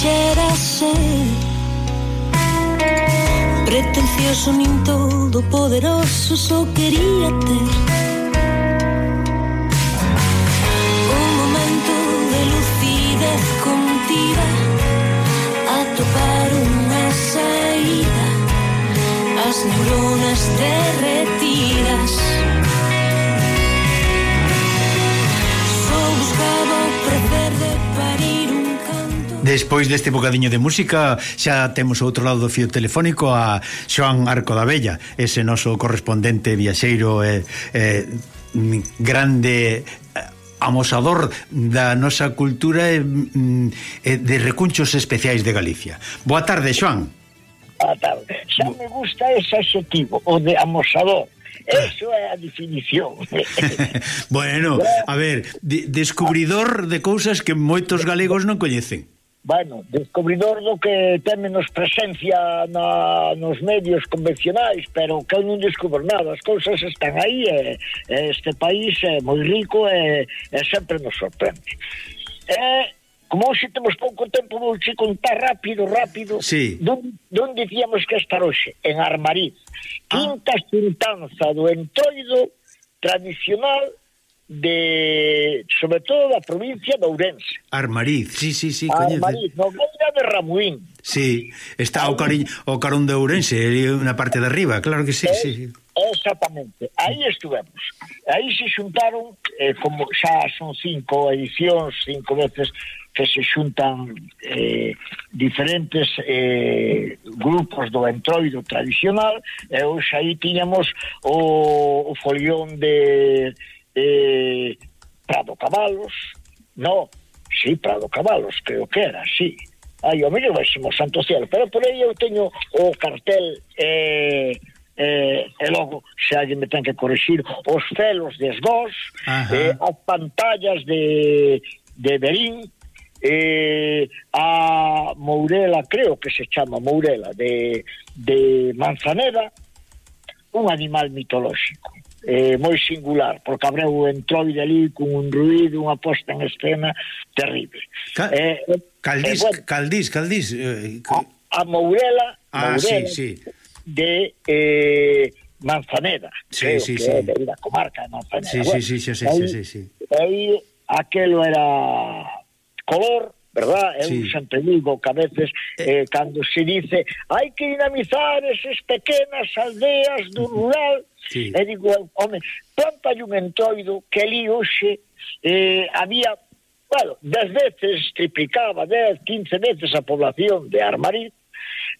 xerase Pretencioso nin todo poderoso só quería ter Un momento de lucidez contida A topar unha saída As neuronas derretidas. Despois deste bocadiño de música xa temos outro lado do fio telefónico a Xoan Arco da Bella ese noso correspondente viaxeiro e, eh, eh, grande amosador da nosa cultura e, mm, e de recunchos especiais de Galicia. Boa tarde, Xoan Boa tarde, xa me gusta ese adxetivo o de amosador. Ah. Eso é a definición. bueno, a ver, de, descubridor de cousas que moitos galegos non coñecen bueno, descubridor do que ten menos presencia na, nos medios convencionais, pero que eu non descubro nada, as cousas están aí, e, e este país é moi rico e, e sempre nos sorprende. E, como hoxe temos pouco tempo, vou che contar rápido, rápido, sí. dun, dicíamos que estar hoxe, en Armariz, ah. quinta ah. xuntanza do entroido tradicional de sobre todo da provincia de Ourense. Armariz, sí, sí, sí, coñece. Armariz, Nogueira de Ramuín. Sí, está o, cariño, o carón de Ourense, eh, na parte de arriba, claro que sí, eh, sí. sí. Exactamente, aí estuvemos. Aí se xuntaron, eh, como xa son cinco edicións, cinco veces que se xuntan eh, diferentes eh, grupos do entroido tradicional, e hoxe aí tiñamos o, o folión de eh, Prado Cabalos, no, sí, Prado Cabalos, creo que era, sí. Aí o mellor baiximo Santo Cielo, pero por aí eu teño o cartel eh, eh, e logo se alguén me ten que corregir os celos de esgós, Ajá. eh, as pantallas de, de Berín, eh, a Mourela, creo que se chama Mourela, de, de Manzaneda, un animal mitolóxico eh, moi singular, porque Abreu entrou de ali con un ruido, unha posta en escena terrible. Ca eh, eh, caldís, eh, bueno, caldís, caldís, eh, a, a Mourela, ah, Mourela sí, sí. de eh, Manzaneda, sí, creo sí, que sí. é de la comarca de Manzaneda. Sí, bueno, sí, sí, sí, sí, aí, sí, sí. Aí aquelo era color, verdad? Eu sí. sempre digo que a veces eh. eh, cando se dice hai que dinamizar esas pequenas aldeas do rural sí. e digo, home, planta un entroido que ali hoxe eh, había Bueno, das veces triplicaba, 10, 15 veces a población de Armariz,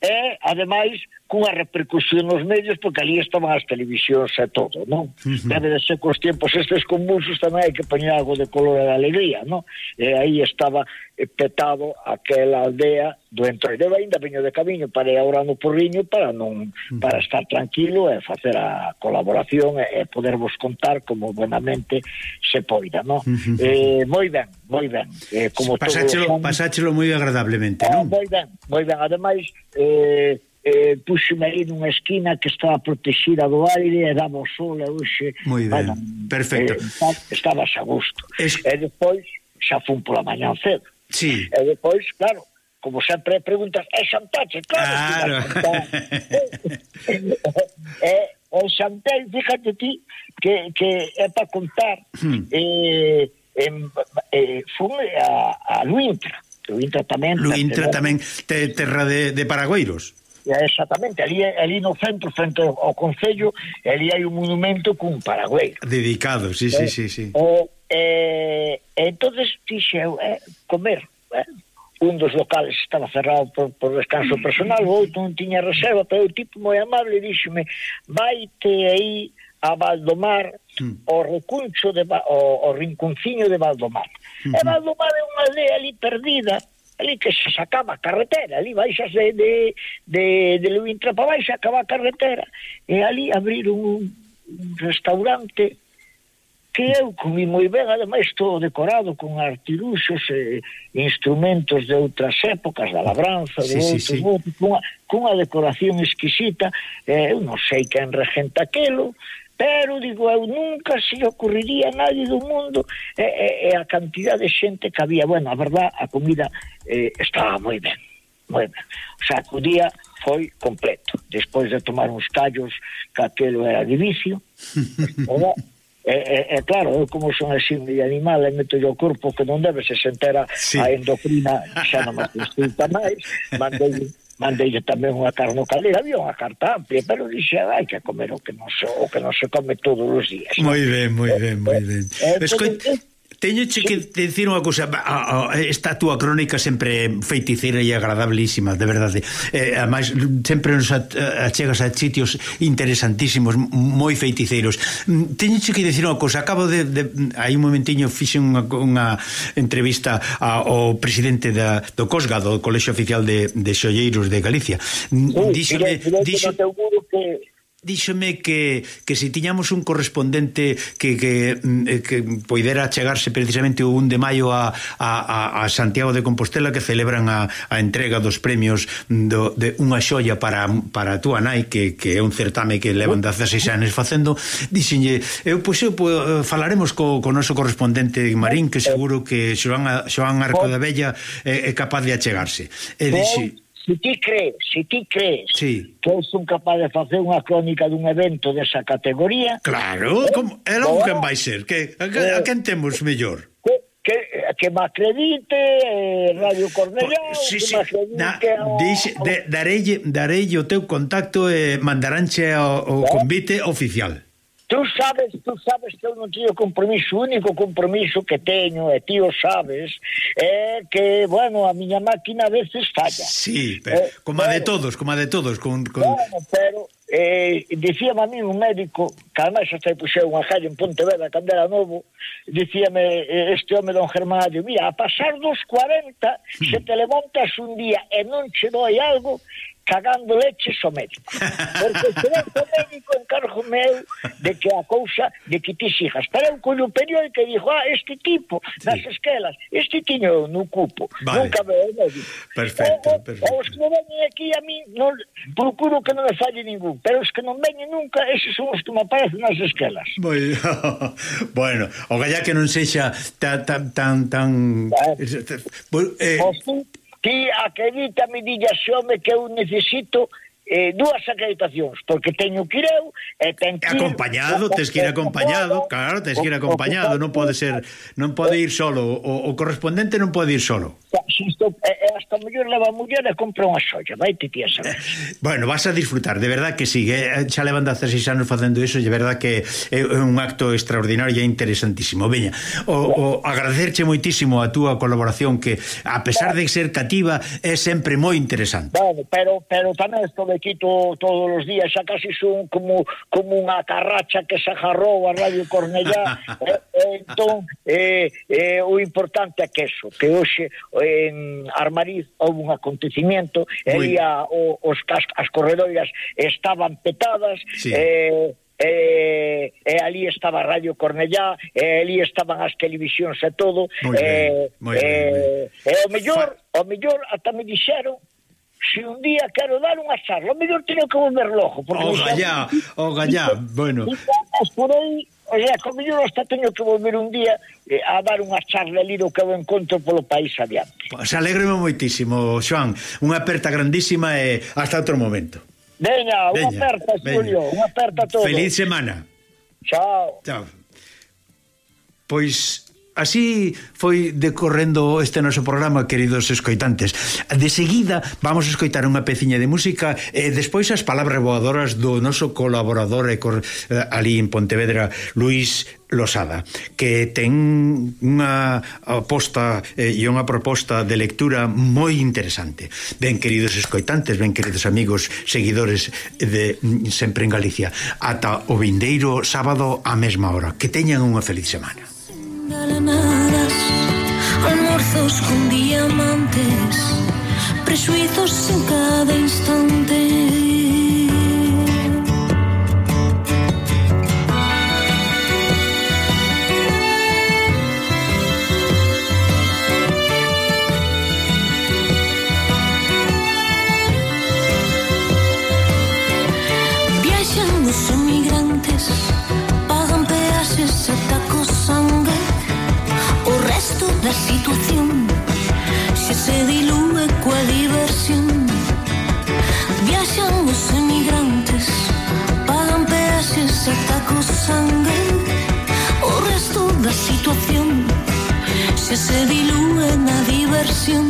e, ademais, cunha repercusión nos medios porque ali estaban as televisións e todo, non? Uh -huh. Debe de ser cos tiempos estes convulsos tamén hai que poñer algo de color e de alegría, non? E aí estaba eh, petado aquela aldea do Entroideu ainda veño de camiño para ir ahora no Porriño para non para estar tranquilo e facer a colaboración e, e podervos contar como buenamente se poida, non? Uh -huh. eh, moi ben, moi ben. Eh, como pasáchelo, todo, son... pasáchelo moi agradablemente, eh, non? Eh, moi ben, moi ben. Ademais, eh, eh, puxeme aí nunha esquina que estaba protexida do aire e daba o sol e hoxe moi ben, bueno, perfecto eh, estabas a gusto es... e depois xa fun pola mañá cedo sí. e depois, claro como sempre preguntas, é xantache, claro, claro. e, o xantei fíjate ti que, que é para contar hmm. eh, eh, eh, fun a, a Luintra Luintra tamén Luintra tamén terra de, de Paragüeiros exactamente, ali, ali no centro, frente ao Concello, ali hai un monumento cun paragüeiro. Dedicado, sí, eh, sí, sí, sí. O, eh, entonces dixe eu, eh, comer, eh, un dos locales estaba cerrado por, por descanso personal, o outro non tiña reserva, pero o tipo moi amable díxome, vaite aí a Valdomar, mm. o recuncho de, o, o rinconciño de Valdomar. Mm -hmm. E Valdomar é unha aldea ali perdida, ali que se sacaba a carretera, ali baixas de, de, de, de Luintra para baixa, acaba a carretera, e ali abriron un, un restaurante que eu comi moi ben, ademais todo decorado con artiluxos e instrumentos de outras épocas, da labranza, sí, de outros, sí, sí. Outros, cunha, cunha decoración exquisita, eh, eu non sei quen regenta aquelo, pero digo eu nunca se ocurriría a nadie do mundo e, e, e a cantidad de xente que había. Bueno, a verdad, a comida eh, estaba moi ben moi ben. O sea, que o día foi completo. Despois de tomar uns callos que aquelo era de vicio era, E, e, e claro, eu como son así medio animal e meto o corpo que non debe se sentera sí. a endocrina xa non me consulta máis mandei mandei tamén unha carne calera, había unha carta amplia, pero dixe, hai que comer o que non se, o que non se come todos os días. Moi ben, moi ben, moi ben. Eh, eh Escoit... Pois, eh, Teño che que decir unha cousa. A, a, Esta túa crónica sempre feiticeira e agradabilísima, de verdade. Eh, Ademais, sempre nos eh, achegas a sitios interesantísimos Moi feiticeiros. Mm, teño che que decir unha cousa. Acabo de, de hai un momentiño fixe unha, unha entrevista a, ao presidente da, do COSGA Do Colexio Oficial de, de Xolleiros de Galicia. Dixo, sí, dixo, dixo, dixo, Díxome que, que se si tiñamos un correspondente que, que, mm, eh, que poidera chegarse precisamente o 1 de maio a, a, a Santiago de Compostela que celebran a, a entrega dos premios mm, do, de unha xoia para, para a túa nai que, que é un certame que levan 16 anos facendo dixenlle, eu pois eu, pois, falaremos co, co noso correspondente Marín que seguro que Xoan, Xoan Arco da Bella é, eh, é capaz de achegarse. E dixe se ti crees, se ti crees sí. que eu son capaz de facer unha crónica dun evento desa categoría... Claro, eh, como, era quen vai ser, que, a, a, a quen temos mellor? Que, que, que me acredite eh, Radio Cornellao, sí, que sí. me acredite... Na, ao, dixe, de, darelle, darelle o teu contacto e eh, mandaránche o, o convite oficial. Tú sabes, tú sabes que eu non teño compromiso, o único compromiso que teño, e ti o sabes, é que, bueno, a miña máquina a veces falla. Sí, pero, eh, como a de eh, todos, como a de todos. Con, con... Bueno, pero, eh, dicíame a mí un médico, que además hasta puxeu unha calle en Pontevedra, cando era novo, dicíame eh, este home don Germán Adio, mira, a pasar dos 40, hmm. se te levantas un día e non che doi algo, cagando leche o médico. Porque será o médico encargo meu de que a cousa, de que ti sigas. Pero eu collo un periódico e dixo, ah, este tipo, nas sí. esquelas, este tiño no cupo. Vale. Nunca veo o médico. Perfecto, o, perfecto. Os que veñen aquí a mí, non, procuro que non me falle ningún, pero os que non veñen nunca, esos son os que me aparecen nas esquelas. Moi... bueno, o galla que non sexa tan tan tan, tan... Vale. Eh, os, Ti acredítame, dille a Xome que eu necesito eh, dúas acreditacións, porque teño que ir eu e ten que ir... Acompañado, tes que ir acompañado, claro, tes que ir acompañado, non pode ser, non pode ir solo, o, o correspondente non pode ir solo. Isto, hasta mellor leva a muller e compra unha xoia, vai te ti saber. Bueno, vas a disfrutar, de verdad que sí, eh? xa levan 16 anos facendo iso, de verdad que é un acto extraordinario e interesantísimo. Veña, o, o agradecerche moitísimo a túa colaboración que, a pesar de ser cativa, é sempre moi interesante. Bueno, pero, pero tamén estou quito todos os días, xa casi son como, como unha carracha que se agarrou a Radio Cornellá. eh, eh, entón, eh, eh, o importante é que eso, que hoxe en Armariz houve un acontecimiento, Muy... e a, o, os, as, as corredoiras estaban petadas, sí. eh, eh, e eh, ali estaba Radio Cornellá, e eh, ali estaban as televisións e todo. Muy eh, ben, eh, ben, ben. Eh, e o mellor, Fa... o mellor ata me dixeron se un día quero dar unha charla, mellor teño que volver logo. O gallá, o gallá, bueno. Por aí, o sea, con mellor hasta teño que volver un día eh, a dar unha charla ali do que eu encontro polo país adiante. Pois pues alegreme moitísimo, Xoan. Unha aperta grandísima e hasta outro momento. Veña, unha aperta, Julio, unha aperta a todos. Feliz semana. Chao. Chao. Pois Así foi decorrendo este noso programa, queridos escoitantes. De seguida vamos a escoitar unha peciña de música e despois as palabras voadoras do noso colaborador e cor, eh, ali en Pontevedra, Luís Losada, que ten unha aposta eh, e unha proposta de lectura moi interesante. Ben, queridos escoitantes, ben, queridos amigos, seguidores de mm, Sempre en Galicia, ata o vindeiro sábado á mesma hora. Que teñan unha feliz semana. Galanadas, almorzos con diamantes, presuizos en cada instante. sangue O resto da situación. Se se dilúe na diversión